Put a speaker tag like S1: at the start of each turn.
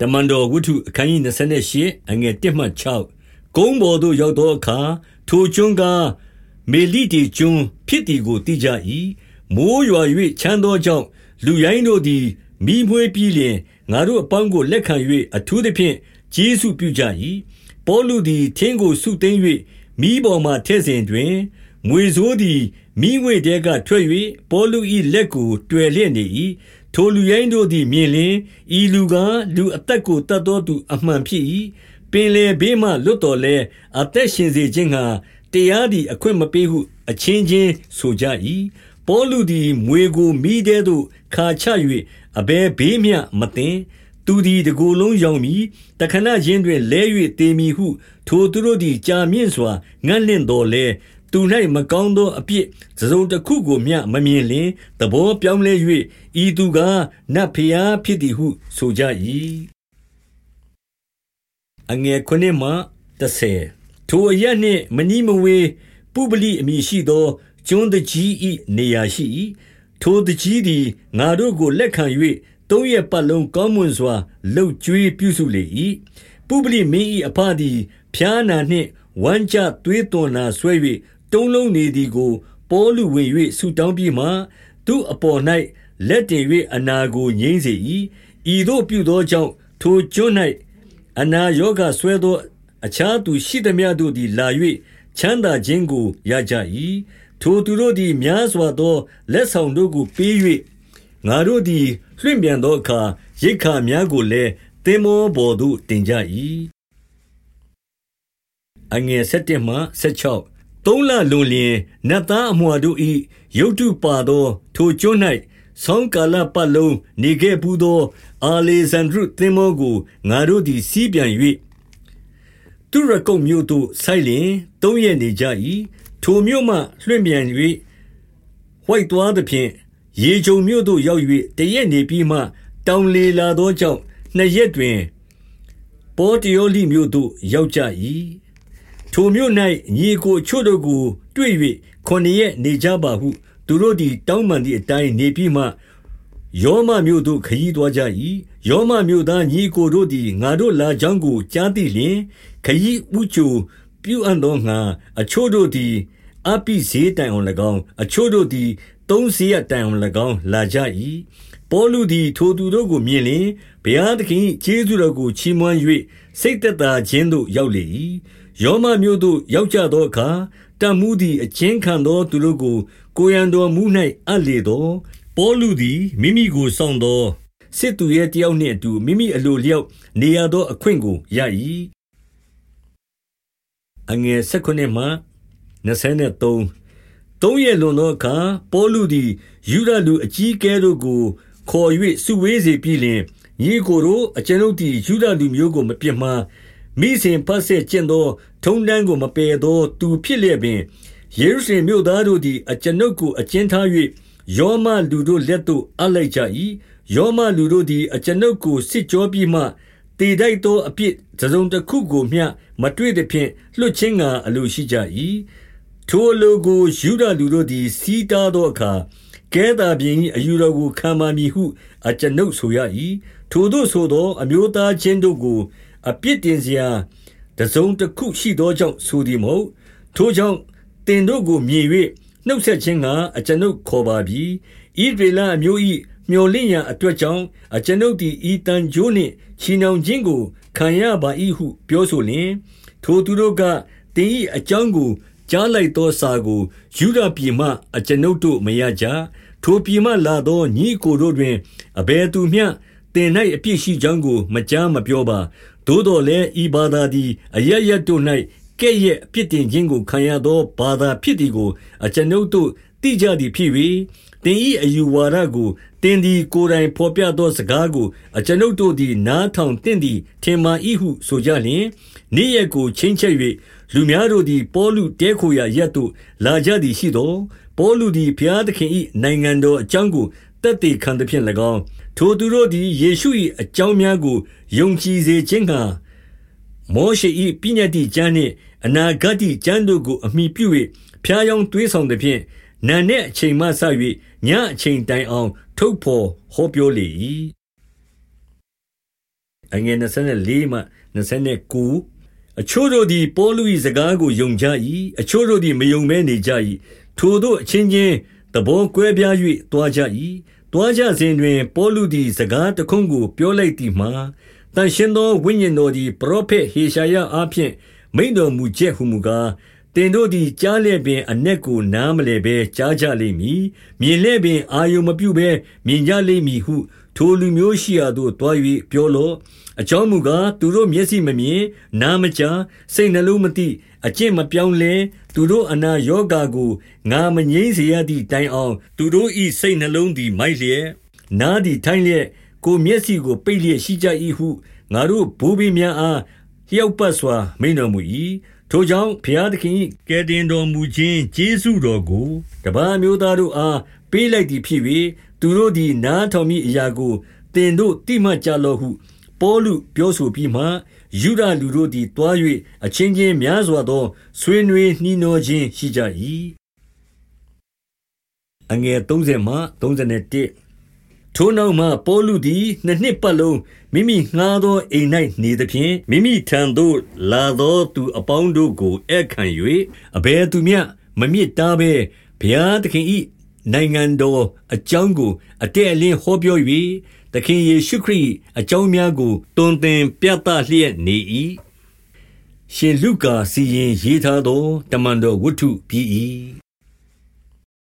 S1: တမန်တော်ဝတ္ထုအခန်းကြီး28အငယ်1မှ6ကုန်းပေါ်သို့ရောက်သောအခါထိုကျွန်းကားမေလိတီကျွန်းဖြစ်သည်ကိုသိကြ၏မိုးရွာ၍ချမ်းသောကြောင့်လူရိုင်းတို့သည်မိမွေးပြီးလျင်ငါတို့အပေါင်းကိုလက်ခံ၍အထူးသဖြင့်ကျေးဇူးပြုကြ၏ပေါလုသည်ထင်းကိုဆုသိမ်း၍မိပေါ်မှထဲ့စဉ်တွင်မွေဆိုးသည်မိငွေတဲကထွက်၍ပေါလု၏လက်ကိုတွယ်လျက်နေ၏ ထိုလူရိုင်းတို့သည်မြင်လျင်ဤလူကလူအသက်ကိုတတ်တော်သူအမှန်ဖြစ်၏ပင်လေဘေးမှလွတ်တော်လဲအသက်ရှင်စေခြင်းဟာတရားသည်အခွင့်မပေးဟု အချင်းချင်းဆိုကြ၏ပေါလုသည်မွေကိုမိတဲ့သို့ခါချ၍အဘယ်ဘေးမျှမသိသူသည်တကိုယ်လုံးရောင်မီတခဏချင်းတွင်လဲ၍တေမီဟု ထိုသူတို့သည်ကြာမြင့်စွာငန့်လင့်တော်လဲ သူ၌မကောင်းသောအပြစ်စစုံတစ်ခုကိုမျှမမြင်လျင်သဘောပြောင်းလဲ၍ဤသူကားနတ်ဖျားဖြစ်သည်ဟုဆိုကြ၏အငယ်9မှ10ထိုအရနှင့်မနီးမဝေးပုပလိအမည်ရှိသောကျွန်းတကြီး၏နေရာရှိ၏ထိုတကြီးသည်ငါတို့ကိုလက်ခံ၍သုံးရက်ပတ်လုံးကောင်းမွန်စွာလှုပ်ကြွေးပြုစုလေ၏ပုပလိမင်း၏အဖသည်ဖျားနာနှင့်ဝမ်းကြသွေးသွန်နာဆွဲ၍ တုံးလုံးနေသည်ကို ပေါလုဝင်၍ဆူတောင်းပြီးမှသူ့အပေါ်၌လက်တင်၍အနာကိုငြိမ့်စေ၏ဤသို့ပြုသောကြောင့်ထိုကျွန်း၌အနာယောဂဆွဲသော အခြားသူရှိသမျှတို့သည်လာ၍ချမ်းသာခြင်းကိုရကြ၏ထိုသူတို့သည်များစွာသော လက်ဆောင်တို့ကိုပေး၍ငါတို့သည်လွင့်ပြန်သောအခါရိတ်ခါများကိုလည်းသင်မောပေါ်သို့တင်ကြ၏အငယ်7မှ16 သုံးလလွန်လျင်နတ်သားအမွာတို့၏ရုတ်တုပါသော ထိုကျွန်း၌ဆောင်းကာလပတ်လုံးနေခဲ့ဘူးသော အာလေဇန္ဒြသင်္ဘောကိုငါတို့သည်စီးပြန်၍သူရကုတ်မြို့သို့ဆိုက်လျင်သုံးရက်နေကြ၏ထိုမြို့မှလွင့်ပြန်၍ဝိုက်သွားသဖြင့်ရေကြုံမြို့သို့ရောက်၍တရက်နေပြီးမှ တောင်လေလာသောကြောင့်နှစ်ရက်တွင် ပေါ်တယောလိမြို့သို့ရောက်ကြ၏ ထိုမြို့၌ညီကိုချို့တို့ကို တွေ့၍ခொနည်းနေကြပါဟု သူတို့သည် တောင်းပန်သည့်အတိုင်းနေပြီးမှယောမမြို့သို့ခရီးသွားကြ၏ယောမမြို့သားညီကိုတို့သည် ငါတို့လာကြောင်းကို ကြားသိလျင်ခရီးဥချိုပြုအံ့သောငါအချို့တို့သည်အပိဈေးတိုင်အောင်၎င်းအချို့တို့သည်သုံးစရတိုင်အောင်၎င်းလာကြ၏ပေါလုသည်ထိုသူတို့ကိုမြင်လျင်ဘုရားသခင်ကျေးဇူးတော်ကိုချီးမွမ်း၍စိတ်သက်သာခြင်းသို့ရောက်လေ၏ ယောမမြို့သို့ရောက်ကြသောအခါတမှုသည်အချင်းခံသောသူတို့ကို ကိုရန်တော်မူ၌အပ်လေသော ပေါလုသည်မိမိကိုစောင့်သောစစ်သူရဲ့တယောက်နှင့်အတူမိမိအလိုလျောက်နေရသောအခွင့်ကိုရ၏အငယ်16မှ23သုံးရလွန်သောအခါပေါလုသည်ယူဒလူအကြီးကဲတို့ကို ခေါ်၍စုဝေးစေပြီးလျှင်ညီကိုတို့အကျွန်ုပ်သည်ယူဒလူမျိုးကိုမပြစ်မှား မိစဉ်ဖတ်ဆက်ကျင့်သော ထုံတန်းကိုမပယ်သော သူဖြစ်လျက်ပင်ယေရုရှလင်မြို့သားတို့သည် အကျွန်ုပ်ကိုအကျဉ်းထား၍ယောမလူတို့လက်သို့ အပ်လိုက်ကြ၏ယောမလူတို့သည် အကျွန်ုပ်ကို စစ်ကြောပြီးမှတည်တိုက်သောအပြစ်သစုံတစ်ခုကိုမျှ မတွေ့သဖြင့် လွတ်ချင်းကအလိုရှိကြ၏ထိုအလိုကိုယူဒလူတို့သည်စီးတားသောအခါ ကဲသာပြင် အယူတော်ကို ခံပါမည်ဟု အကျွန်ုပ်ဆိုရ၏ထိုတို့ဆိုသော အမျိုးသားချင်းတို့ကို အပြစ်တင်စရာတစုံတစ်ခုရှိသောကြောင့်ဆိုသည်မဟုတ်ထိုကြောင့်တင်တို့ကိုမြင်၍နှုတ်ဆက်ခြင်းကအကျွန်ုပ်ခေါ်ပါပြီဣဒေလအမျိုး၏မျော်လင့်ရာအတွက်ကြောင့်အကျွန်ုပ်သည်ဤတန်ကြိုးနှင့်ချီနှောင်ခြင်းကိုခံရပါ၏ဟု ပြောဆိုလျင်ထိုသူတို့ကတင်၏အကြောင်းကိုကြားလိုက်သောစာကိုယူဒပြည်မှအကျွန်ုပ်တို့မရကြထိုပြည်မှလာသောညီကိုတို့တွင်အဘယ်သူမျှတ င်၌အပြစ်ရှိကြောင်းကို မကြားမပြောပါသို့တော်လည်းဤဘာသာသည် အရရတို့၌ကဲ့ရဲ့အပြစ်တင်ခြင်းကိုခံရသောဘာသာဖြစ်သည်ကို အကျွန်ုပ်တို့သိကြသည်ဖြစ်၍တင်ဤအယူဝါဒကိုတင်သည်ကိုယ်တိုင်ဖော်ပြသောစကားကိုအကျွန်ုပ်တို့သည် နားထောင်တင့်သည်ထင်မှဤဟုဆိုကြလျင်နေ့ရက်ကိုချင်းချက်၍လူများတို့သည်ပေါလုတဲခိုရာရက်သို့လာကြသည်ရှိသောပေါလုသည်ဘုရားသခင်၏နိုင်ငံတော်အကြောင်းကို တက်တည်ခံသည်ဖြင့်၎င်းထိုသူတို့သည်ယေရှု၏အကြောင်းများကိုယုံကြည်စေခြင်းငှါမောရှေ၏ပညတ်တိကျမ်းနှင့်အနာဂတ်တိကျမ်းတို့ကိုအမိပြု၍ဖျားယောင်းသွေးဆောင်သည်ဖြင့်နံနှင့်အချိန်မှဆ၍ညအချိန်တိုင်အောင် ထုတ်ဖော်ဟောပြောလေ၏အငယ်24မှ29အချို့တို့သည်ပေါလု၏စကားကိုယုံကြ၏အချို့တို့သည်မယုံဘဲနေကြ၏ထိုတို့အချင်းချင်း သဘောကွဲပြား၍တွားကြ၏တွားကြစဉ်တွင် ပေါလုသည်စကားတခုကိုပြောလိုက်သည်မှာတန်ရှင်သောဝိညာဉ်တော်သည်ပရောဖက်ဟေရှာယအားဖြင့်မိန်တော်မူချက်ဟုမူကားတင်တို့သည်ကြားလျက်ပင်အ내ကိုနားမလဲဘဲကြားကြလိမ့်မည်မြင်လျက်ပင်အာယုံမပြုဘဲမြင်ကြလိမ့်မည်ဟု ထိုလူမျိုးရှိရာသို့တွား၍ပြောလော့အကြောင်းမူကားသူတို့မျက်စိမမြင်နားမကြားစိတ်နှလုံးမသိ အကျင့်မပြောင်းလဲသူတို့အနာယောဂါကိုငါမငြိမ့်စေရသည့်တိုင်အောင် သူတို့၏စိတ်နှလုံးသည် မိုက်လျက်နားသည်ထိုင်းလျက်ကိုမျက်စိကိုပိတ်လျက်ရှိကြ၏ဟုငါတို့ဘိုးဘေးများအားလျောက်ပတ်စွာမိန်တော်မူ၏ထိုကြောင့်ဘုရားသခင်ကယ်တင်တော်မူခြင်းကျေးဇူးတော်ကိုတပါးမျိုးသားတို့အားပေးလိုက်သည်ဖြစ်၍သူတို့သည်နားထောင်မိအရာကိုတင်တို့တိမှတ်ကြလော့ဟု ပေါလုပြောဆိုပြီးမှယူဒလူတို့သည်တွား၍အချင်းချင်းများစွာသော ဆွေးနွေးနှီးနှောခြင်းရှိကြ၏အငယ်30မှ31ထိုနောက်မှပေါလုသည်နှစ်နှစ်ပတ်လုံးမိမိငှားသောအိမ်၌နေသဖြင့်မိမိထံသို့လာသောသူအပေါင်းတို့ကိုဧည့်ခံ၍အဘယ်သူမျှမမြစ်တားဘဲဘုရားသခင်၏ နိုင်ငံတော်အကြောင်းကို အတဲ့အလင်းဟောပြော၍သခင်ယေရှုခရစ်အကြောင်းများကိုတွင်တင်ပြသလျက်နေ၏ရှင်လုကာစီရင်ရေးထားသော တမန်တော်ဝတ္ထုပြီး၏